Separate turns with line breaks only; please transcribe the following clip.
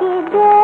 ಬಿಡೋ